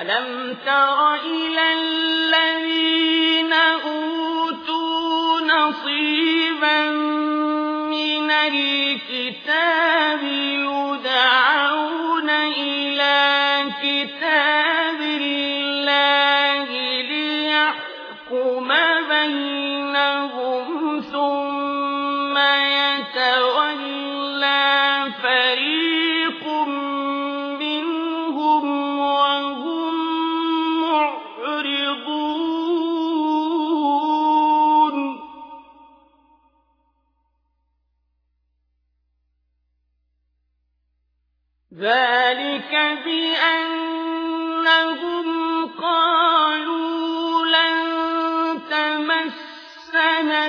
ألم تر إلى الذين أوتوا نصيبا من الكتاب يدعون إلى كتاب الله ليحكم بينهم ثم يتولى ذلك بأنهم قالوا لن تمسنا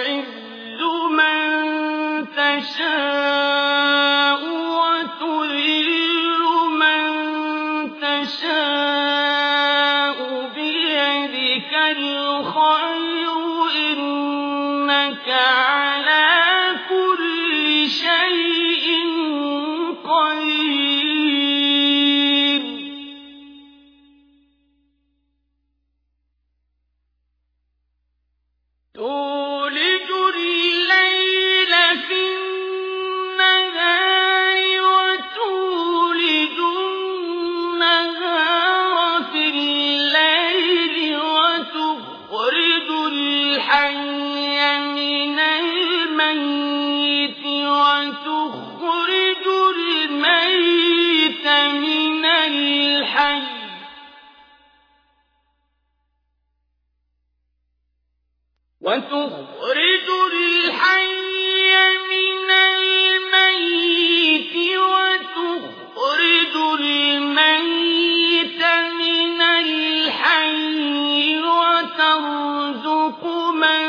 وترزق من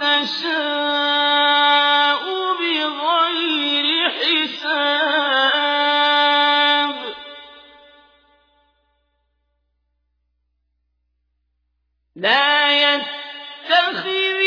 تشاء بغير حساب. لا يتخذ